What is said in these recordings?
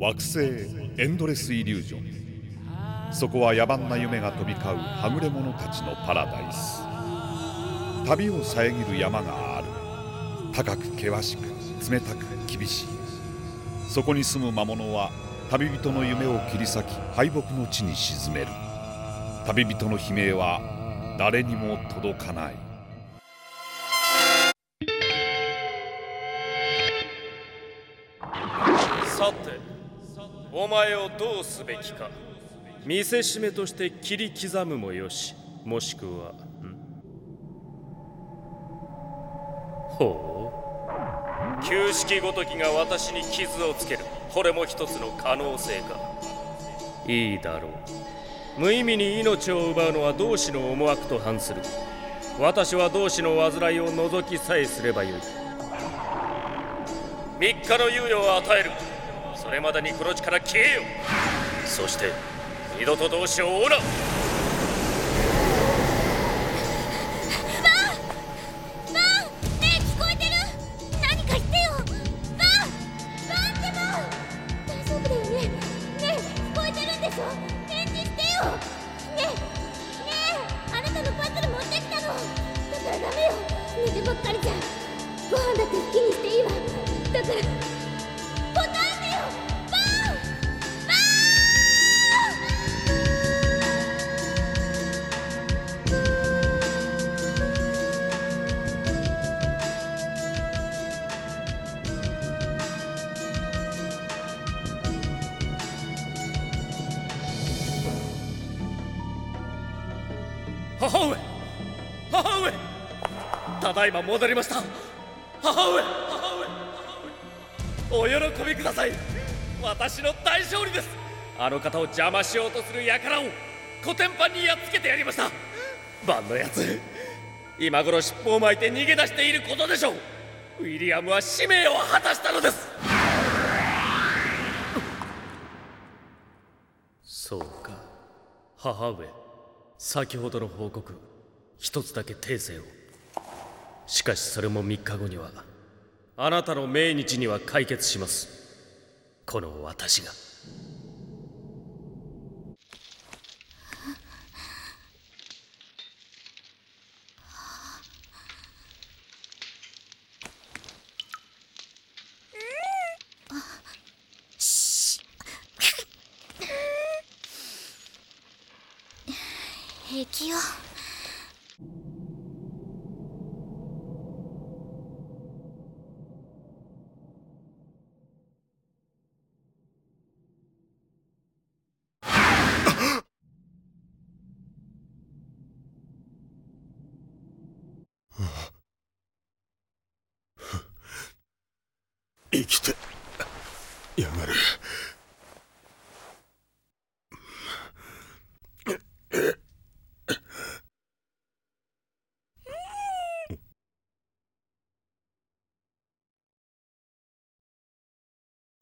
惑星エンドレスイリュージョン。そこは野蛮な夢が飛び交うはぐれ者たちのパラダイス。旅を遮る山がある。高く険しく冷たく厳しい。そこに住む魔物は旅人の夢を切り裂き敗北の地に沈める。旅人の悲鳴は誰にも届かない。前をどうすべきか。見せしめとして切り刻むもよし。もしくはほう。旧式ごときが私に傷をつける。これも一つの可能性か。いいだろう。無意味に命を奪うのは同志の思惑と反する。私は同志の煩いを除きさえすればよい。3日の猶予を与える。それまでにこの地から消えよそして二度と同志を追うな。だいま戻りました。母上母上お喜びください。私の大勝利です。あの方を邪魔しようとする輩をコテンパンにやっつけてやりました。バンのやつ今頃尻尾を巻いて逃げ出していることでしょう。ウィリアムは使命を果たしたのです。そうか。母上先ほどの報告一つだけ訂正を。しかしそれも3日後にはあなたの命日には解決します。この私が平気よ生きて。やがる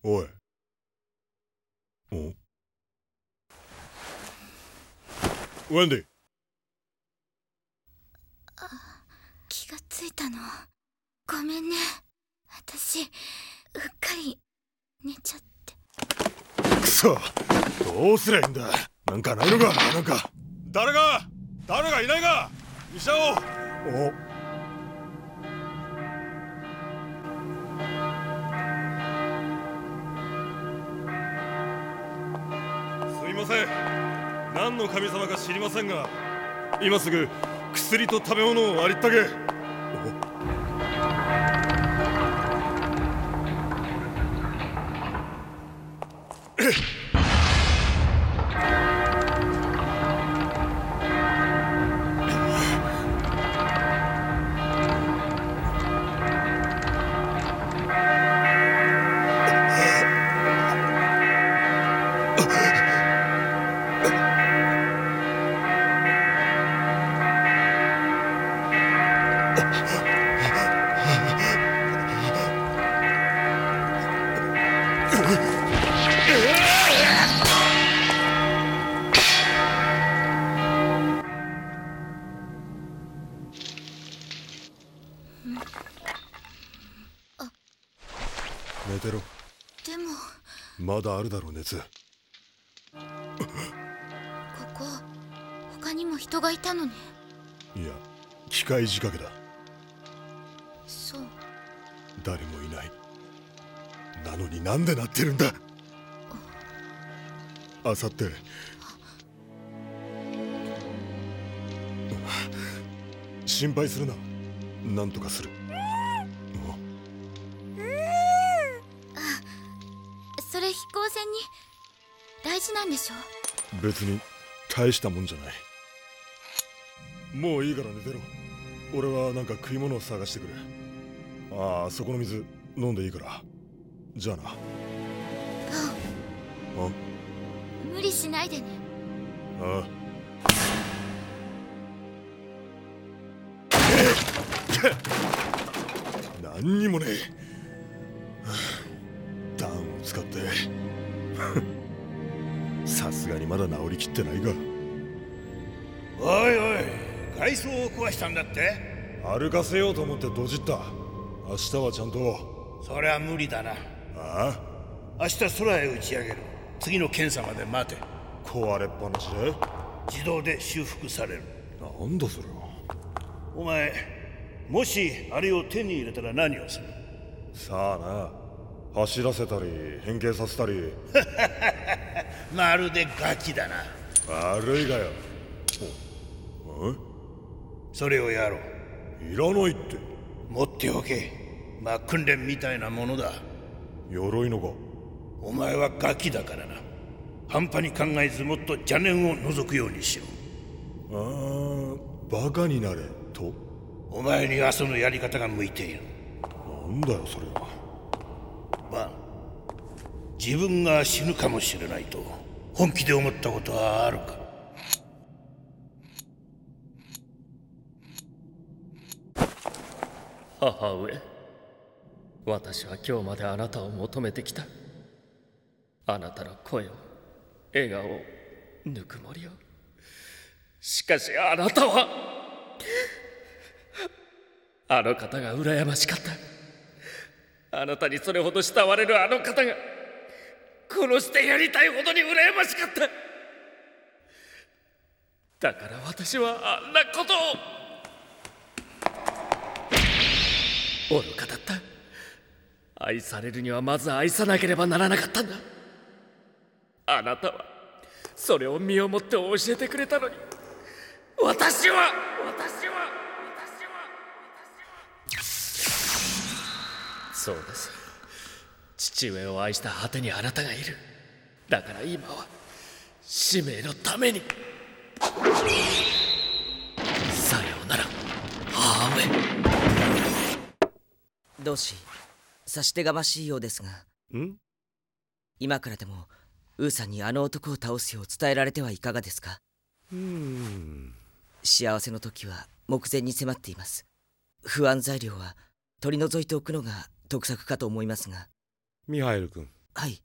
おい。お。ウェンディ気がついたの。ごめんね。私うっかり寝ちゃって。くそ。どうすりゃいいんだ。なんかないのかなんか。誰が誰がいないか。医者を。お。すいません。何の神様か知りませんが今すぐ薬と食べ物をありったけ。Hey! だあるだろう熱。ここ他にも人がいたのね。いや機械仕掛けだ。そう。誰もいない。なのになんでなってるんだ。あさって。心配するな。なんとかするんでしょ？別に大したもんじゃない。もういいから寝てろ。俺はなんか食い物を探してくる。ああそこの水飲んでいいから。じゃあな。あ無理しないでね。あ 何にもねえまだ治りきってないが。おいおい外装を壊したんだって？歩かせようと思ってドジった。明日はちゃんと。そりゃ無理だな。ああ？明日空へ打ち上げる。次の検査まで待て。壊れっぱなしで自動で修復される。なんだそれは。お前もしあれを手に入れたら何をする？さあな。走らせたり変形させたり まるでガキだな。悪いがよ。おそれをやろう。えいらないって。持っておけ。まあ訓練みたいなものだ。鎧のかお前はガキだからな。半端に考えずもっと邪念を除くようにしろああバカになれ。と？お前にはそのやり方が向いている。なんだよそれは。まあ自分が死ぬかもしれないと本気で思ったことはあるか？母上私は今日まであなたを求めてきた。あなたの声を笑顔をぬくもりを。しかしあなたはあの方が羨ましかった。あなたにそれほど慕われるあの方が殺してやりたいほどに羨ましかった。だから私はあんなことを。愚かだった。愛されるにはまず愛さなければならなかったんだ。あなたはそれを身をもって教えてくれたのに。私は私は私は。そうです。父上を愛した果てにあなたがいる。だから今は使命のために。さようなら。母上同志差し出がましいようですが。ん？今からでもウーさんにあの男を倒すよう伝えられてはいかがですか？うん。幸せの時は目前に迫っています。不安材料は取り除いておくのが得策かと思いますがミハエル君。はい。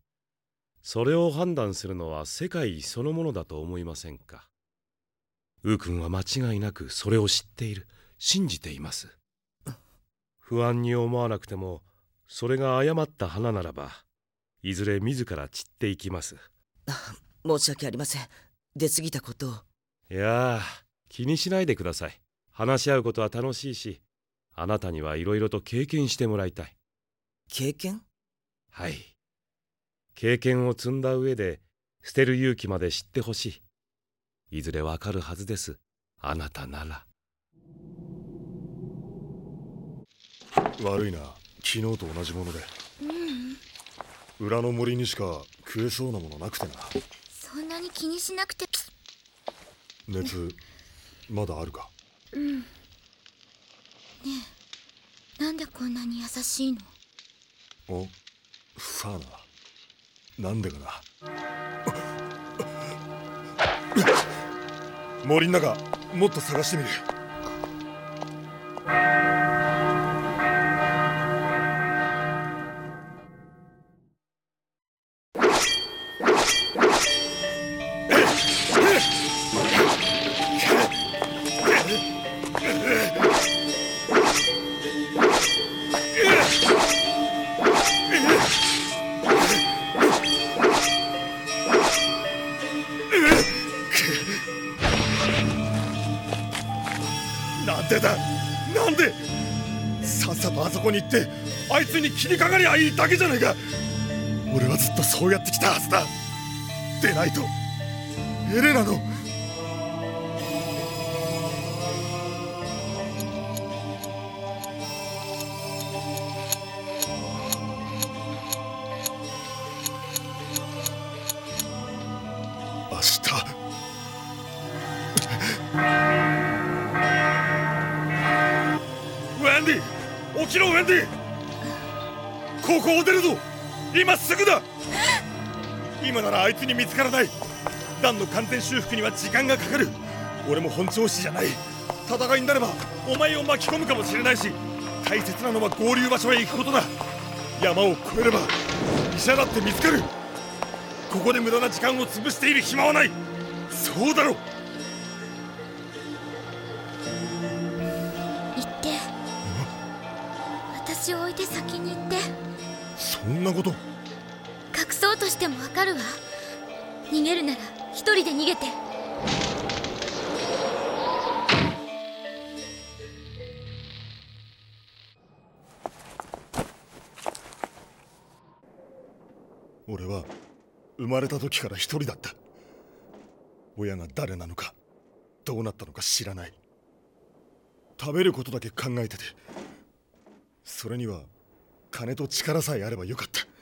それを判断するのは世界そのものだと思いませんか？ウー君は間違いなくそれを知っている。信じています。不安に思わなくてもそれが誤った花ならばいずれ自ら散っていきます。申し訳ありません。出過ぎたことを。いやあ気にしないでください。話し合うことは楽しいしあなたにはいろいろと経験してもらいたい。経験？はい。経験を積んだ上で捨てる勇気まで知ってほしい。いずれわかるはずです。あなたなら。悪いな。昨日と同じもので。裏の森にしか食えそうなものなくてな。そんなに気にしなくて。熱まだあるか？なんでこんなに優しいの？お？さあななんでかな。森の中もっと探してみる。こに行ってあいつに切りかかりゃいいだけじゃないか。俺はずっとそうやってきたはずだ。でないとエレナの今すぐだ。今ならあいつに見つからない。ダンの完全修復には時間がかかる。俺も本調子じゃない。戦いになればお前を巻き込むかもしれないし大切なのは合流場所へ行くことだ。山を越えれば医者だって見つかる。ここで無駄な時間を潰している暇はない。そうだろ行って。私を置いて先に行って。そんなこととしてもわかるわ。逃げるなら一人で逃げて。俺は生まれた時から一人だった。親が誰なのかどうなったのか知らない。食べることだけ考えててそれには金と力さえあればよかった。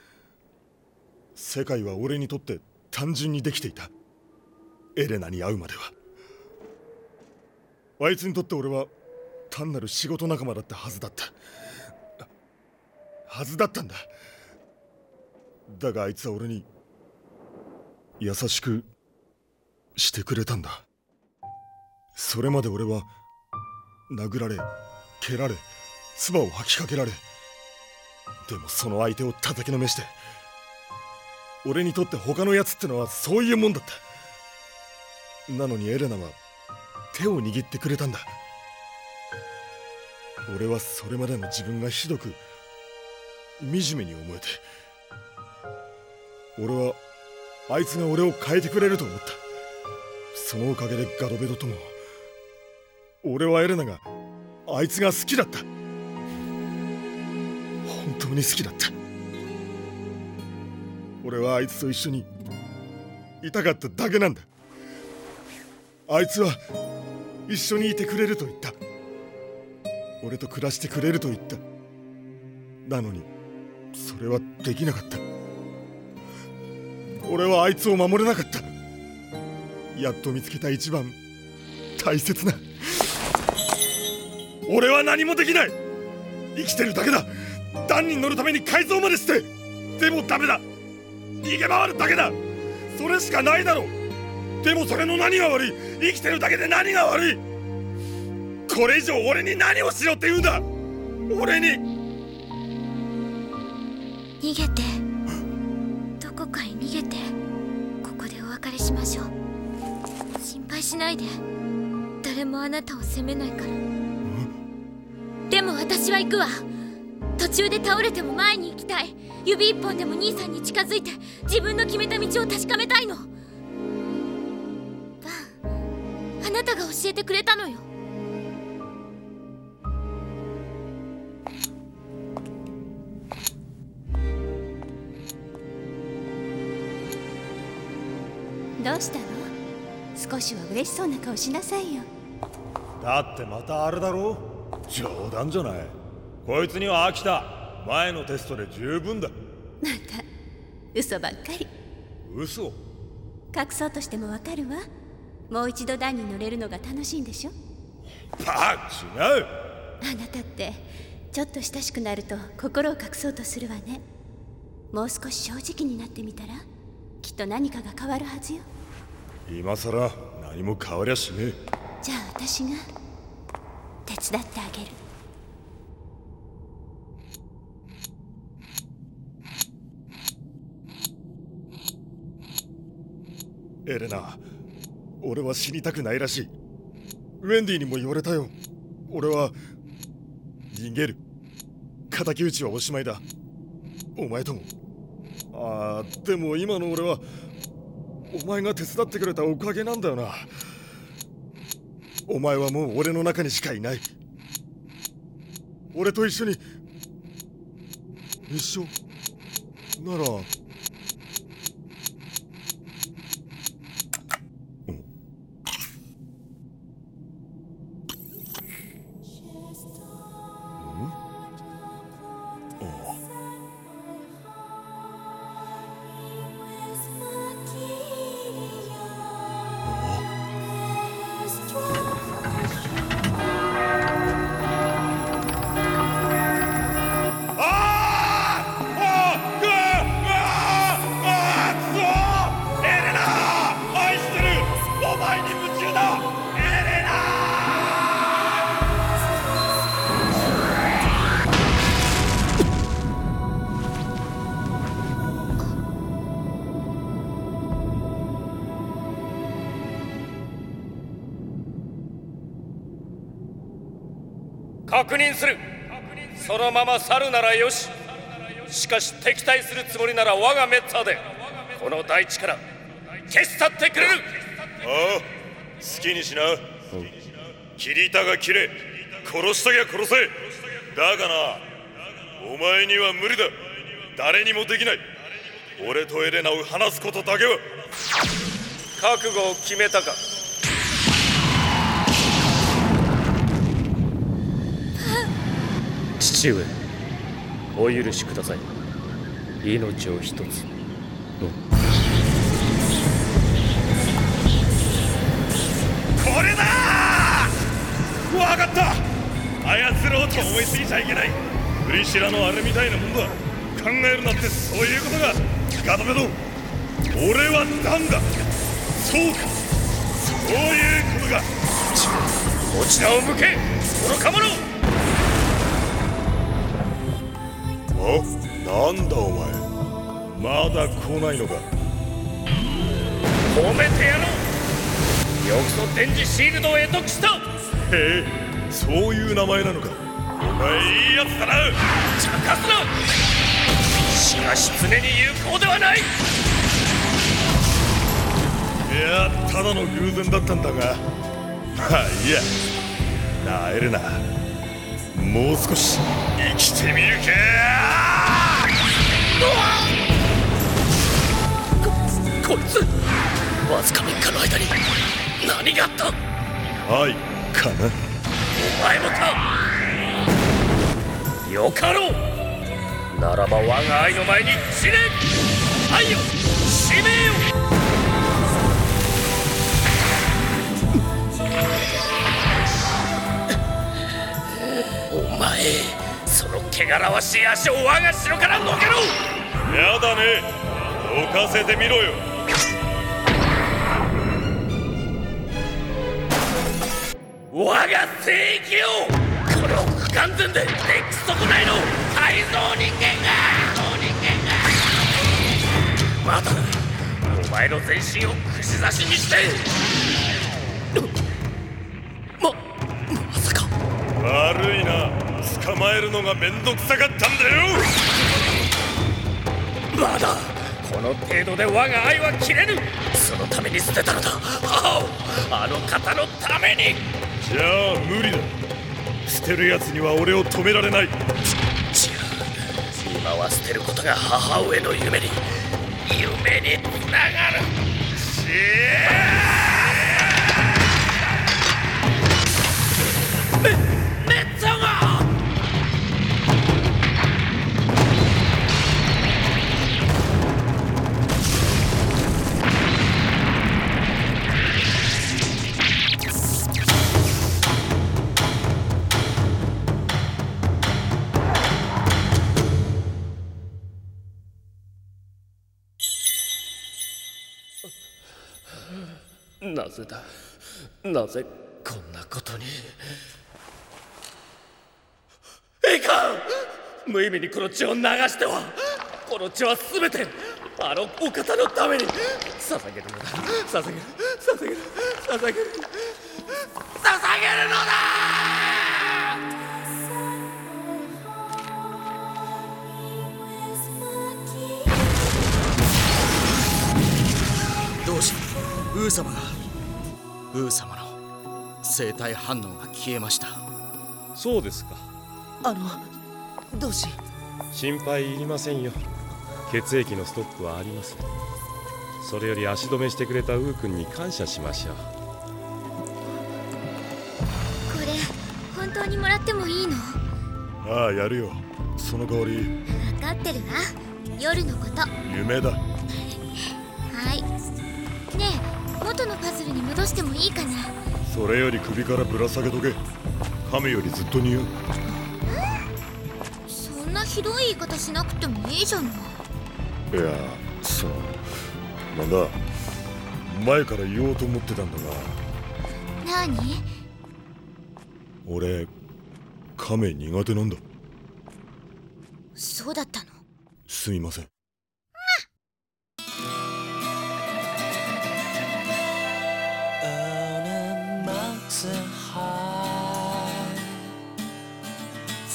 世界は俺にとって単純にできていた。エレナに会うまでは。あいつにとって俺は単なる仕事仲間だったはずだった。はずだったんだ。だがあいつは俺に優しくしてくれたんだ。それまで俺は殴られ蹴られ唾を吐きかけられでもその相手を叩きのめして俺にとって他のやつってのはそういうもんだった。なのにエレナは手を握ってくれたんだ。俺はそれまでの自分がひどく惨めに思えて。俺はあいつが俺を変えてくれると思った。そのおかげでガドベドとも俺はエレナがあいつが好きだった。本当に好きだった。俺はあいつと一緒にいたかっただけなんだ。あいつは一緒にいてくれると言った。俺と暮らしてくれると言った。なのにそれはできなかった。俺はあいつを守れなかった。やっと見つけた一番大切な。俺は何もできない。生きてるだけだ。段に乗るために改造までして。でもダメだ。逃げ回るだけだ。それしかないだろでもそれの何が悪い。生きてるだけで何が悪い。これ以上俺に何をしろって言うんだ。俺に。逃げて。どこかへ逃げて。ここでお別れしましょう。心配しないで。誰もあなたを責めないから。でも私は行くわ途中で倒れても前に行きたい。指一本でも兄さんに近づいて自分の決めた道を確かめたいの。バンあなたが教えてくれたのよ。どうしたの？少しは嬉しそうな顔しなさいよ。だってまたあれだろ？冗談じゃないこいつには飽きた。前のテストで十分だ。なんか嘘ばっかり。嘘？隠そうとしてもわかるわ。もう一度段に乗れるのが楽しいんでしょ？バ違うあなたってちょっと親しくなると心を隠そうとするわね。もう少し正直になってみたら？きっと何かが変わるはずよ。今さら何も変わりゃしねえ。じゃあ私が手伝ってあげるエレナ俺は死にたくないらしい。ウェンディにも言われたよ。俺は逃げる。敵討ちはおしまいだ。お前とも。ああでも今の俺はお前が手伝ってくれたおかげなんだよな。お前はもう俺の中にしかいない。俺と一緒に一緒？なら確認する。そのまま去るならよし。しかし敵対するつもりなら我がメッツァーでこの大地から消し去ってくれる。ああ好きにしな。切りたが切れ。殺したきゃ殺せ。だがなお前には無理だ。誰にもできない。俺とエレナを話すことだけは。覚悟を決めたか父上お許しください。命を一つ。これだ!わかった!操ろうと思いすぎちゃいけない。プリシラのあれみたいなもんだ。考えるなってそういうことが。ガトメド俺はなんだ?そうか。そういうことか。こちらを向け愚か者あなんだお前？まだ来ないのか？褒めてやろう！よくそ電磁シールドを得得した！へえそういう名前なのか。お前いいやつだな！茶化すな！しかし常に有効ではない！いやただの偶然だったんだが。まあいいや。なあエレナもう少し生きてみるかこいつわずか3日の間に何があった？愛かな？お前もか。よかろう。ならば我が愛の前に知れ愛よ使命よその汚らわしい足を我が城からのけろ！やだね。どかせてみろよ。我が聖域よこの不完全で出来損ないの！改造人間が！まだお前の全身を串刺しにして！ままさか。悪いな捕まえるのがめんどくさかったんだよ。まだこの程度で我が愛は切れぬ。そのために捨てたのだ。母をあの方のために。じゃあ無理だ。捨てるやつには俺を止められない。違う今は捨てることが母上の夢に夢につながる。めめっちゃがなぜだ。なぜこんなことに。いかん。無意味にこの血を流しては。この血は全てあのお方のために。捧げるのだ。捧げる。捧げる。捧げる。捧げるのだ。どうしウー様が。ウー様の生体反応が消えました。そうですか。あの同志心配いりませんよ。血液のストックはあります。それより足止めしてくれたウー君に感謝しましょう。これ本当にもらってもいいの？ああやるよ。その代わり。分かってるわ。夜のこと。は夢だに戻してもいいかな。それより首からぶら下げとけ。亀よりずっと似合う。そんなひどい言い方しなくてもいいじゃない。いやそのなんだ。前から言おうと思ってたんだが。何？俺亀苦手なんだ。そうだったの？すみません dancing high.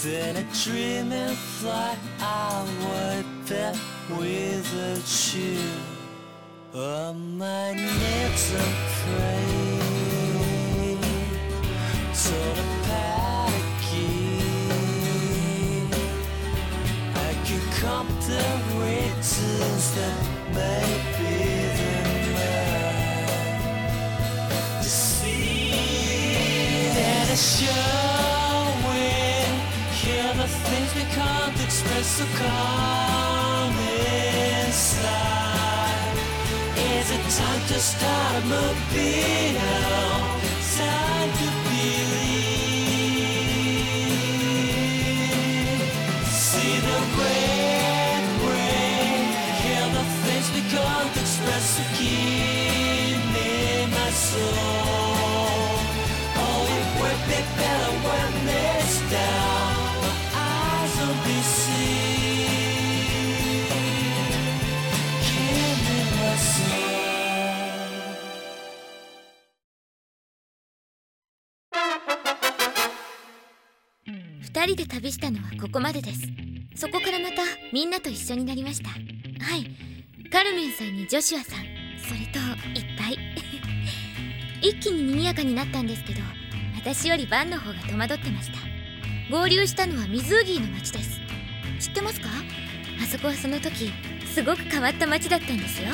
Then a dreaming flight, I would bet a you. on my knees and pray to the paddock. I can count the reasons that made. Showing. Hear the things we can't express so calm inside. Is it time to start a now? Time to 2人で旅したのはここまでです。そこからまたみんなと一緒になりました。はい。カルメンさんにジョシュアさん。それといっぱい一気に賑やかになったんですけど私よりバンの方が戸惑ってました。合流したのはミズーギーの町です。知ってますか？あそこはその時すごく変わった町だったんですよ。